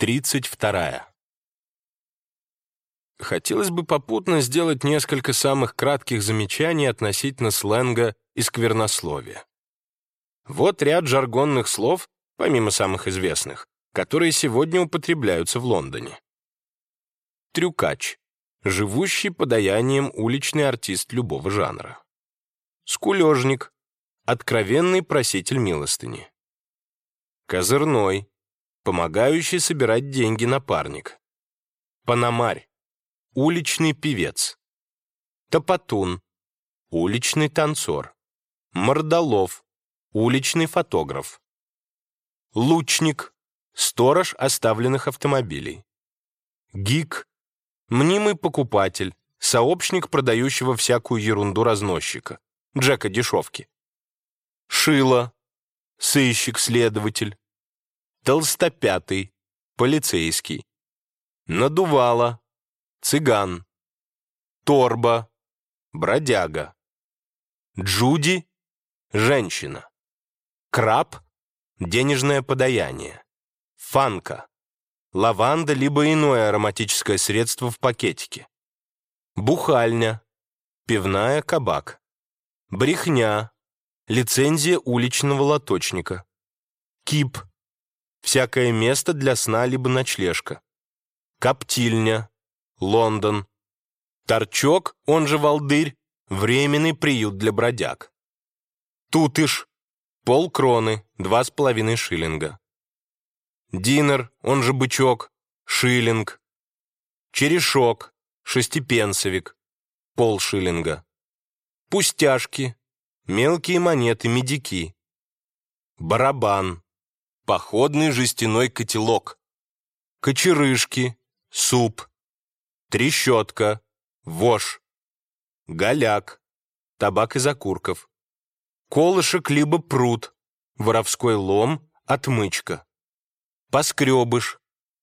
32. Хотелось бы попутно сделать несколько самых кратких замечаний относительно сленга и сквернословия. Вот ряд жаргонных слов, помимо самых известных, которые сегодня употребляются в Лондоне. Трюкач. Живущий подаянием уличный артист любого жанра. Скулежник. Откровенный проситель милостыни. Козырной. Помогающий собирать деньги напарник. Панамарь. Уличный певец. Топотун. Уличный танцор. Мордолов. Уличный фотограф. Лучник. Сторож оставленных автомобилей. Гик. Мнимый покупатель. Сообщник продающего всякую ерунду разносчика. Джека Дешевки. Шило. Сыщик-следователь. Толстопятый. Полицейский. Надувало. Цыган. Торба. Бродяга. Джуди. Женщина. Краб. Денежное подаяние. Фанка. Лаванда либо иное ароматическое средство в пакетике. Бухальня. Пивная кабак. Брехня. Лицензия уличного лоточника. Кип. Всякое место для сна либо ночлежка. Коптильня. Лондон. Торчок, он же Волдырь, временный приют для бродяг. Тутыш. Полкроны, два с половиной шиллинга. Динер, он же бычок, шиллинг. Черешок, шестипенсовик, полшиллинга. Пустяшки, мелкие монеты, медики. Барабан, походный жестяной котелок. Кочерышки, суп. Трещотка, вож. Голяк, табак из окурков. Колышек либо пруд, воровской лом, отмычка. Поскребыш,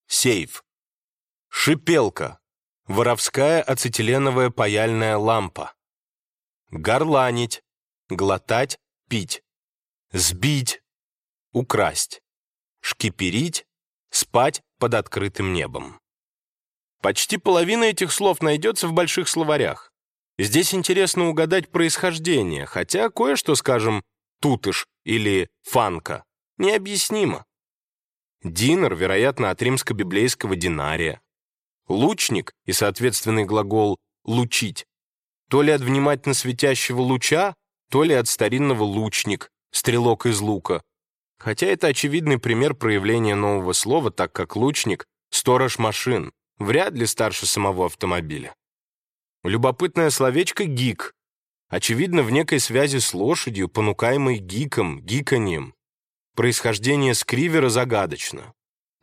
сейф. Шипелка, воровская ацетиленовая паяльная лампа. Горланить, глотать, пить. Сбить, украсть. Шкиперить, спать под открытым небом. Почти половина этих слов найдется в больших словарях. Здесь интересно угадать происхождение, хотя кое-что, скажем, тутыш или фанка, необъяснимо. Динер, вероятно, от римско-библейского динария. Лучник и соответственный глагол «лучить» то ли от внимательно светящего луча, то ли от старинного лучник, стрелок из лука. Хотя это очевидный пример проявления нового слова, так как лучник — сторож машин, вряд ли старше самого автомобиля. Любопытное словечко «гик». Очевидно, в некой связи с лошадью, понукаемой гиком, гиканьем. Происхождение скривера загадочно.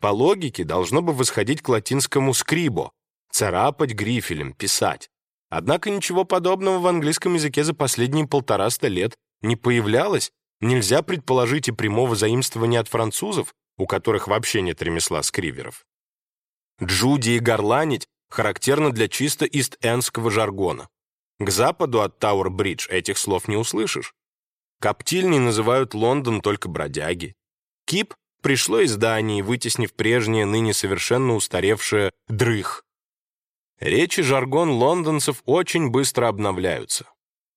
По логике должно бы восходить к латинскому «скрибо» — царапать грифелем, писать. Однако ничего подобного в английском языке за последние полтораста лет не появлялось, нельзя предположить и прямого заимствования от французов, у которых вообще нет ремесла скриверов. Джуди и горланить характерно для чисто ист-эндского жаргона. К западу от Тауэр-Бридж этих слов не услышишь. Коптильней называют Лондон только бродяги. Кип пришло из Дании, вытеснив прежнее, ныне совершенно устаревшее «дрых». Речи жаргон лондонцев очень быстро обновляются.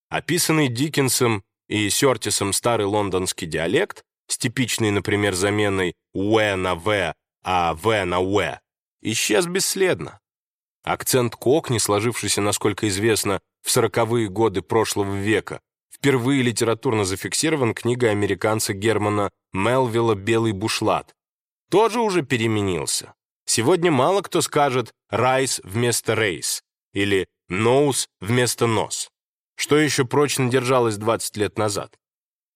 Описанный Диккенсом и Сёртисом старый лондонский диалект с типичной, например, заменой «уэ» на «в», а «в» на «уэ», исчез бесследно. Акцент кокни, сложившийся, насколько известно, в сороковые годы прошлого века, впервые литературно зафиксирован книгой американца Германа Мелвилла «Белый бушлат». Тоже уже переменился. Сегодня мало кто скажет «райс» вместо «рейс» или «ноус» вместо «нос», что еще прочно держалось 20 лет назад.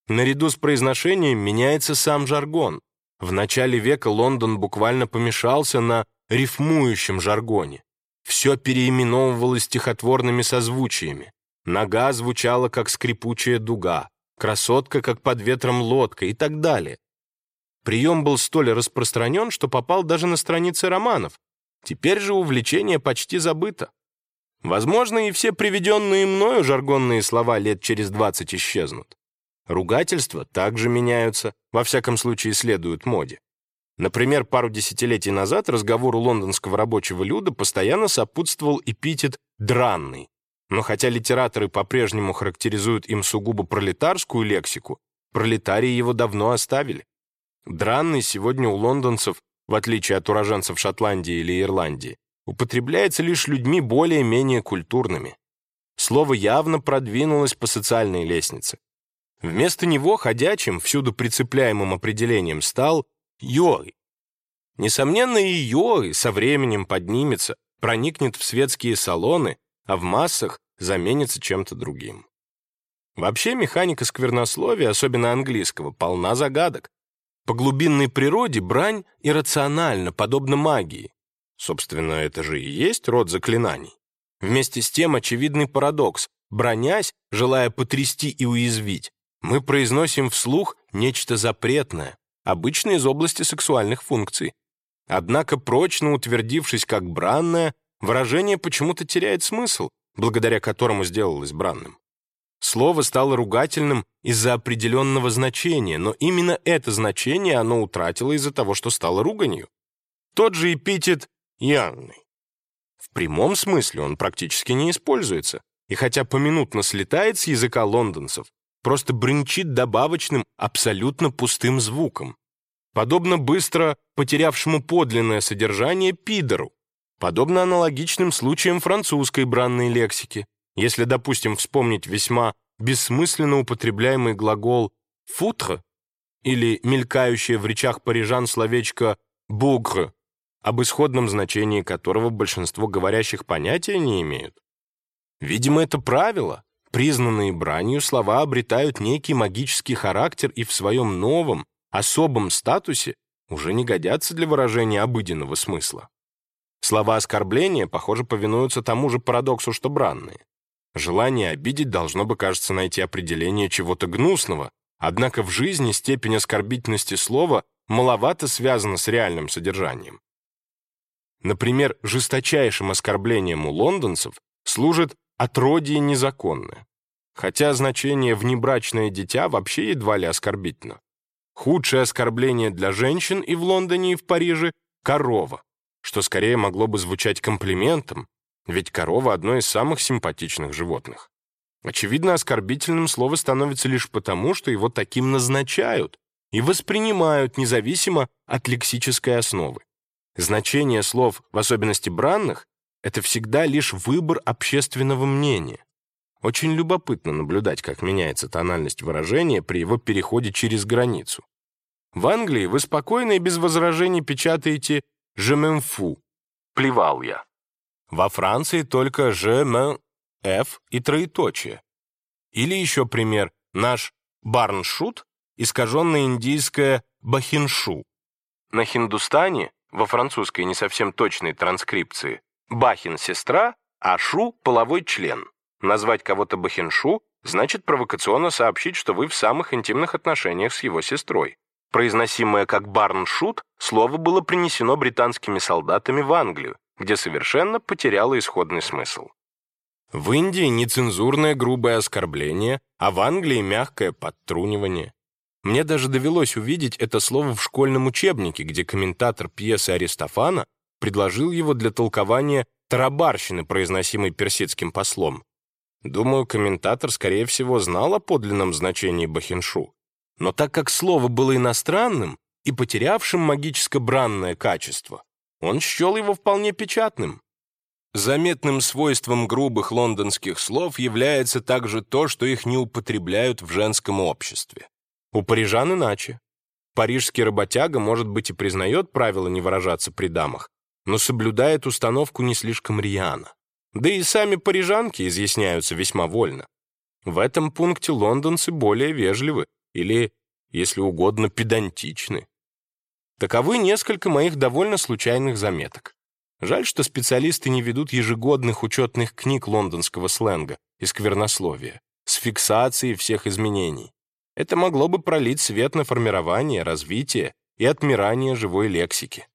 Наряду с произношением меняется сам жаргон. В начале века Лондон буквально помешался на рифмующем жаргоне. Все переименовывалось стихотворными созвучиями. Нога звучала, как скрипучая дуга, красотка, как под ветром лодка и так далее. Прием был столь распространен, что попал даже на страницы романов. Теперь же увлечение почти забыто. Возможно, и все приведенные мною жаргонные слова лет через двадцать исчезнут. Ругательства также меняются, во всяком случае следуют моде. Например, пару десятилетий назад разговору лондонского рабочего люда постоянно сопутствовал эпитет «дранный». Но хотя литераторы по-прежнему характеризуют им сугубо пролетарскую лексику, пролетарии его давно оставили. Дранный сегодня у лондонцев, в отличие от уроженцев Шотландии или Ирландии, употребляется лишь людьми более-менее культурными. Слово явно продвинулось по социальной лестнице. Вместо него ходячим, всюду прицепляемым определением стал Йори. Несомненно, и Йори со временем поднимется, проникнет в светские салоны, а в массах заменится чем-то другим. Вообще механика сквернословия, особенно английского, полна загадок. По глубинной природе брань иррациональна, подобно магии. Собственно, это же и есть род заклинаний. Вместе с тем очевидный парадокс. Бронясь, желая потрясти и уязвить, мы произносим вслух нечто запретное, обычно из области сексуальных функций. Однако, прочно утвердившись как бранное, выражение почему-то теряет смысл, благодаря которому сделалось бранным. Слово стало ругательным из-за определенного значения, но именно это значение оно утратило из-за того, что стало руганью. Тот же эпитет «янный». В прямом смысле он практически не используется, и хотя поминутно слетает с языка лондонцев, просто бренчит добавочным, абсолютно пустым звуком. Подобно быстро потерявшему подлинное содержание пидору, подобно аналогичным случаям французской бранной лексики. Если, допустим, вспомнить весьма бессмысленно употребляемый глагол «футре» или мелькающее в речах парижан словечко «бугр», об исходном значении которого большинство говорящих понятия не имеют. Видимо, это правило. Признанные бранью слова обретают некий магический характер и в своем новом, особом статусе уже не годятся для выражения обыденного смысла. Слова оскорбления, похоже, повинуются тому же парадоксу, что бранные. Желание обидеть должно бы, кажется, найти определение чего-то гнусного, однако в жизни степень оскорбительности слова маловато связана с реальным содержанием. Например, жесточайшим оскорблением у лондонцев служит отродье незаконное, хотя значение «внебрачное дитя» вообще едва ли оскорбительно. Худшее оскорбление для женщин и в Лондоне, и в Париже — корова, что скорее могло бы звучать комплиментом, ведь корова — одно из самых симпатичных животных. Очевидно, оскорбительным слово становится лишь потому, что его таким назначают и воспринимают независимо от лексической основы. Значение слов, в особенности бранных, это всегда лишь выбор общественного мнения. Очень любопытно наблюдать, как меняется тональность выражения при его переходе через границу. В Англии вы спокойно и без возражений печатаете «je m'en fous» — «плевал я». Во Франции только «je f» и троеточие. Или еще пример «наш барншут» искаженное индийское «бахиншу». На хиндустане, во французской не совсем точной транскрипции, «бахин» — сестра, а «шу» — половой член. Назвать кого-то бахиншу значит провокационно сообщить, что вы в самых интимных отношениях с его сестрой. Произносимое как барншут, слово было принесено британскими солдатами в Англию, где совершенно потеряло исходный смысл. В Индии нецензурное грубое оскорбление, а в Англии мягкое подтрунивание. Мне даже довелось увидеть это слово в школьном учебнике, где комментатор пьесы Аристофана предложил его для толкования тарабарщины, произносимой персидским послом. Думаю, комментатор, скорее всего, знал о подлинном значении бахиншу. Но так как слово было иностранным и потерявшим магическо-бранное качество, он счел его вполне печатным. Заметным свойством грубых лондонских слов является также то, что их не употребляют в женском обществе. У парижан иначе. Парижский работяга, может быть, и признает правило не выражаться при дамах, но соблюдает установку не слишком рьяно. Да и сами парижанки изъясняются весьма вольно. В этом пункте лондонцы более вежливы или, если угодно, педантичны. Таковы несколько моих довольно случайных заметок. Жаль, что специалисты не ведут ежегодных учетных книг лондонского сленга и сквернословия с фиксацией всех изменений. Это могло бы пролить свет на формирование, развитие и отмирание живой лексики.